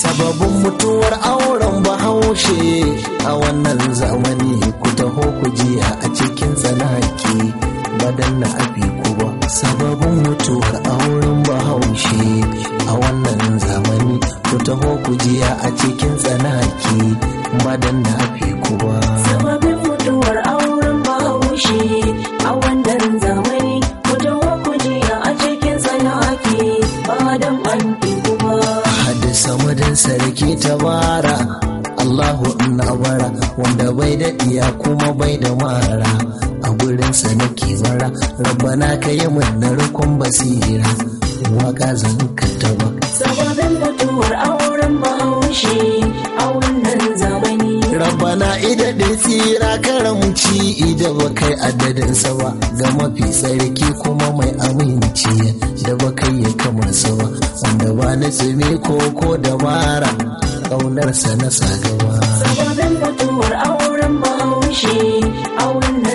sababin mutuwar auren bahaushe a wannan zamani ku taho ku jiya a cikin tsanaki. Badan na ku ba sababin mutuwar auren bahaushe a wannan zamani ku taho ku jiya a cikin tsanaki. Badan na ku ba. Ka yi min narkon basira. Waka zan kanta ba sababin mutuwar auren bahaushe a wannan zamani. Rabbana ida da tsira karamci ida ba kai adadinsa ba ga mafi tsarki kuma mai aminci da ba kai ya kamar sa ba. Wanda ba na tsime ko ko dabara ƙaunarsa na sagaba sababin mutuwar auren bahaushe a wannan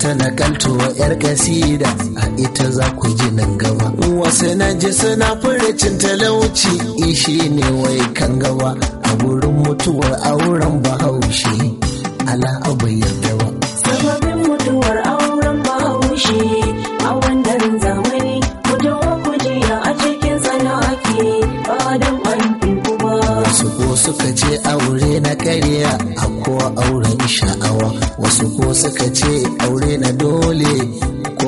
ta nakalto wa yar kasida a ita za ku ji nan gaba. Wasu na ji suna furicin talauci ishi ne wai kan gaba. A gurin mutuwar auren bahaushe ala abu yarda ba. Sababin mutuwar auren bahaushe suka ce aure na karya a ko auren sha'awa. Wasu ko suka ce aure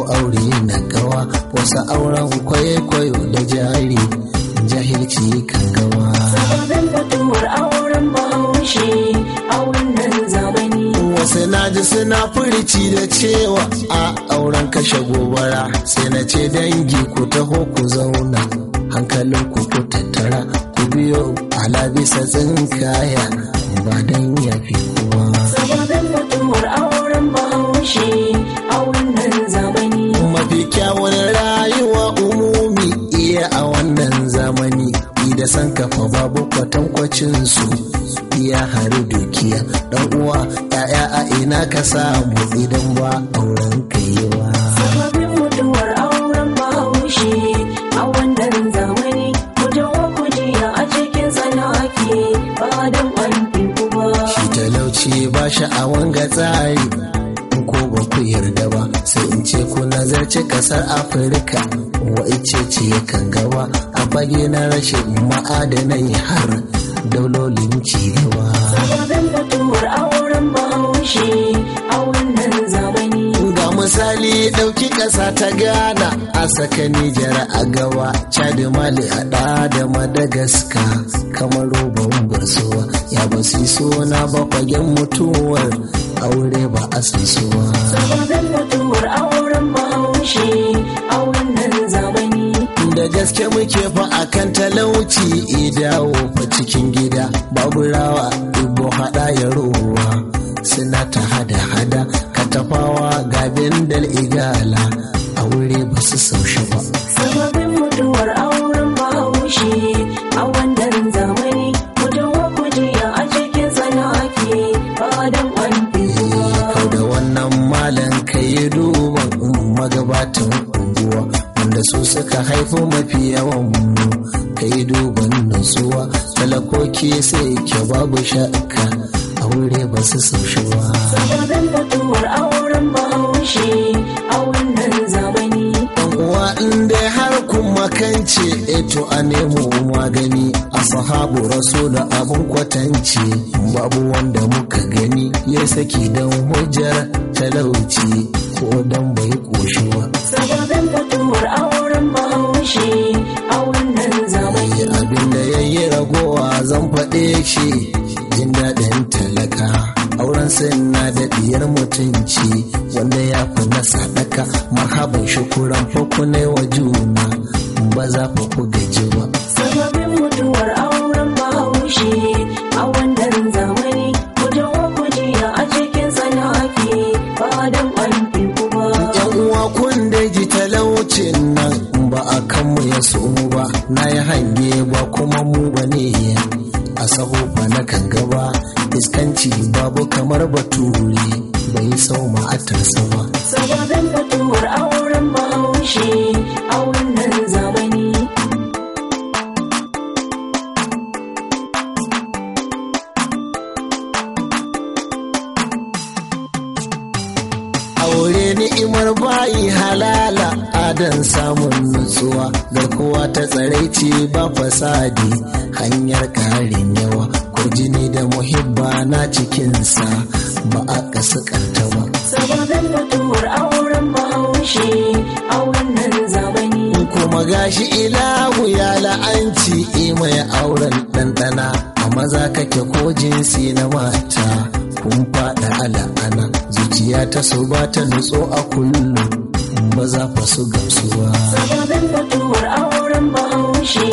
ko aure na gawa. Wasu auren kwaikwayo da jari jahilci kan gawa. Sababin mutuwar auren bahaushe a wannan zamani. Wasu na ji suna furici da cewa a auren kashe gobara. Sai na ce dangi ku taho ku zauna. Hankalin ku ku tattara. Ku biyo ala bisa tsinkaya ba dan yafi kowa. Sababin mutuwar auren bahaushe a wannan kyawun rayuwa umumi iya a wannan zamani. Da san kafa babu kwatankwacin su. Iya hari dukiya dan uwa ya'ya a ina ka samu? Idan ba auren kaiwa sababin mutuwar auren bahaushe a wannan zamani ku taho ku jiya a cikin tsanaki ba dan shi talauci ba sha'awan ga tsari nazarci ƙasar afirka. Wa ice ce kan gaba a fage na rashin ma'adanai har daulolin cigaba sababin mutuwar auren bahaushe a wannan zamani. Ga misali ɗauki ƙasa ta ghana a saka nijar a gaba chad mali a ɗa da madagascar. Kamar roban barsuwa ya basi suna ba fagen mutuwar aure ba a san suwa. Sababin mutuwar auren bahaushe a wannan zamani. Da gaske muke fa akan talauci idawo fa cikin gida. Babu rawa ibo hada ya ruwa. Suna ta hada hada katafawa ga bindal igala. Unguwa wanda su suka haifo mafi yawan mu ka yi duban nutsuwa talakoki sai ke babu shakka aure ba su saushi ba. Sababin mutuwar auren bahaushe a wannan zamani. Uwa makance eto a nemo magani. A sahabu rasulu abun kwatance babu wanda muka gani. Ya saki dan hujjar talauci ko dan bai koshi ba. Sababin mutuwar auren bahaushe a wannan zamani. Yi abin da ya yi ragowa zan faɗe shi jin daɗin talaka. Auren sai na da diyar mutunci wanda ya fi na sadaka. Marhaban shukuran fakunai wa juna ba za fa ku gaji ba. Sababin mutuwar auren bahaushe a wannan zamani ku ku jiya a cikin tsanaki ba dan an fi ku ba. Yan uwa kun da ji talaucin nan ba a kan mu ya so ba. Na yi hange ba kuma mu ba ne a saho ba na kan gaba babu kamar bature bai sau ma'atarsa ba. Sababin mutuwar auren bahaushe. Halala adan samun nutsuwa garkuwa ta tsaraici ba fasadi hanyar karin yawa kurjini da muhibba na cikinsa ba a kasakanta ba. Sababin mutuwar auren bahaushe a wannan zamani. Kuma gashi ilahu ya la'anci mai auren ɗanɗana a maza kake ko jinsi na mata kun faɗa ala'ana zuciya ta so ba ta nutso a kullum. Ba za fa su gamsu ba sababin mutuwar auren bahaushe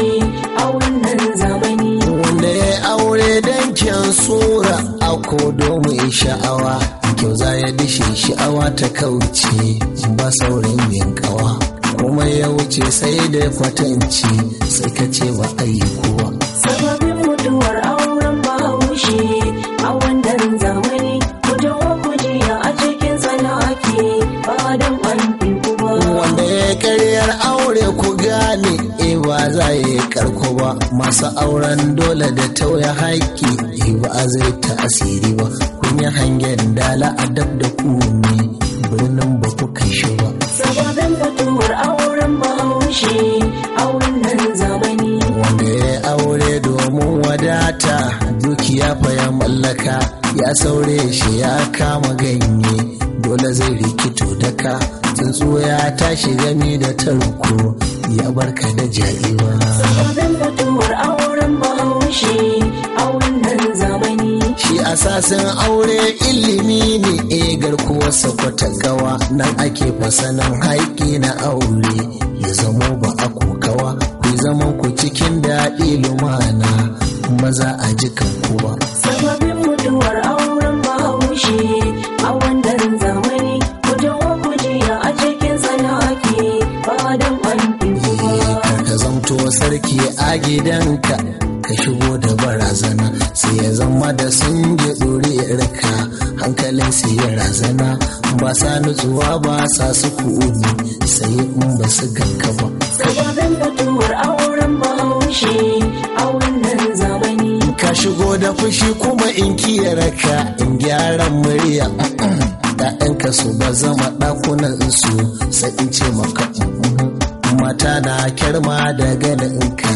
a wannan zamani. Wanda ya aure don kyan sura a kodo mai sha'awa. Kyau za ya dishe sha'awa ta kauce ba saurin yin kawa. Kuma ya wuce sai da kwatanci sai ka ce ba a yi kowa ba za yi karko ba. Masu auren dole da tauya haƙƙi e ba zai ta asiri ba. Kun yi hangen dala a dab da ku ne birnin ba ku kai shi ba. Sababin mutuwar auren bahaushe a wannan zamani. Wanda ya aure domin wadata dukiya fa ya mallaka. Ya saure shi ya kama ganye dole zai rikito daka. Tsuntsu ya tashi gami da tarko. Ya barka da ja'iwa sababin mutuwar auren bahaushe a wannan zamani. Shi asasin aure ilimi ne e garkuwarsa kwata gawa nan ake fasanin haƙƙi na aure ya zamo ba a kokawa. Ku zaman ku cikin daɗi lumana maza a jikan kuwa sababin mutuwar auren bahaushe a wannan a gidanka ka shigo da barazana sai ya zama da sun ji ɗoriyarka hankalin sai ya razana ba sa nutsuwa ba sa su kuuni sai in ba su ganka ba. Sababin mutuwar auren bahaushe a wannan zamani. Ka shigo da fushi kuma in kiyarka in gyaran murya. ‘ya'yanka su ba zama ɗakunan su sai in ce maka mata na kyarma da ganinka.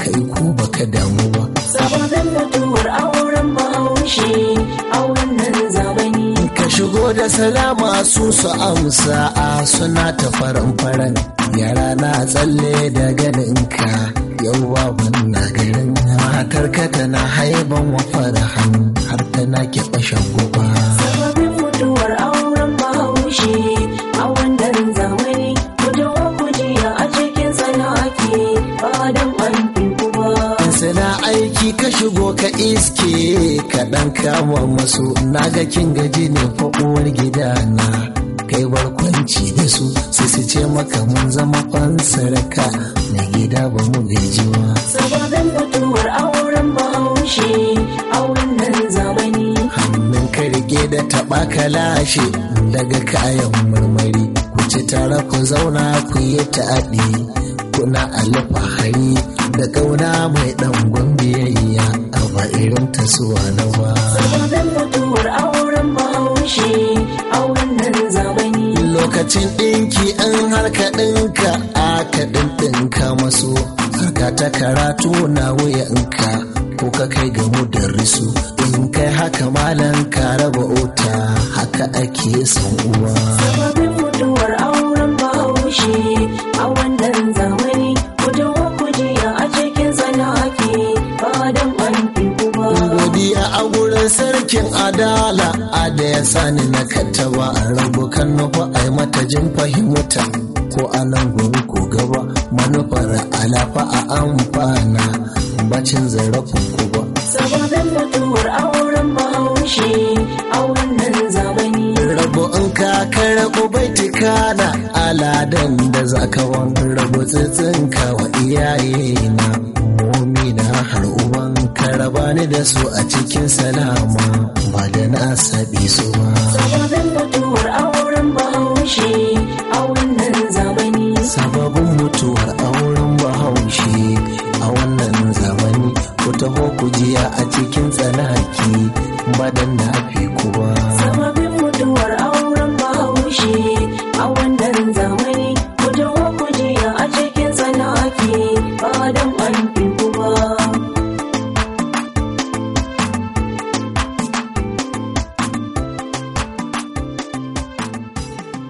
Kai ko baka damu ba. Sababin mutuwar auren bahaushe a wannan zamani. Ka shigo da salama su su amsa a suna ta faran-faran yara na tsalle da ganinka yau baban na garin. Matar ka tana haiban wa farahan har tana keɓe shaguba sababin mutuwar auren bahaushe ka shigo ka iske ka ɗan kama masu. Naga kin gaji ne fa uwar gidana. Kai barkwanci da su sai su ce maka mun zama fansaraka na gida ba mu gaji ba. Sababin mutuwar auren bahaushe a wannan zamani. Hannun ka riƙe da taɓa ka lashe daga kayan marmari. Ku ci tare ku zauna ku yi taɗi kuna alfahari da ƙauna mai ɗan biyayya a ba irin tasuwa na ba sababin mutuwar auren bahaushe a wannan zamani. Lokacin ɗinki an harka ɗinka aka ɗinka maso harka ta karatu na wuyanka ko ka kai ga risu in kai haka malan ka raba ota haka ake son rabu kan nufa a mata jin fahimta. Ko a nan guri ko gaba manufar alafa a amfana. Bacin zarafin ku ba. Sababin mutuwar auren bahaushe a wannan zamani. Rabu in ka karɓo baitika na aladan da zaka wani rabu tsitsinka wa iyaye na momi na har uban ka raba ni da su a cikin salama. Ba da na sabi su ba. Sababin bahaushe a wannan zamani. Sababin mutuwar auren bahaushe a wannan zamani ku taho ku jiya a cikin tsanaki badan na fi kuwa sababin mutuwar auren bahaushe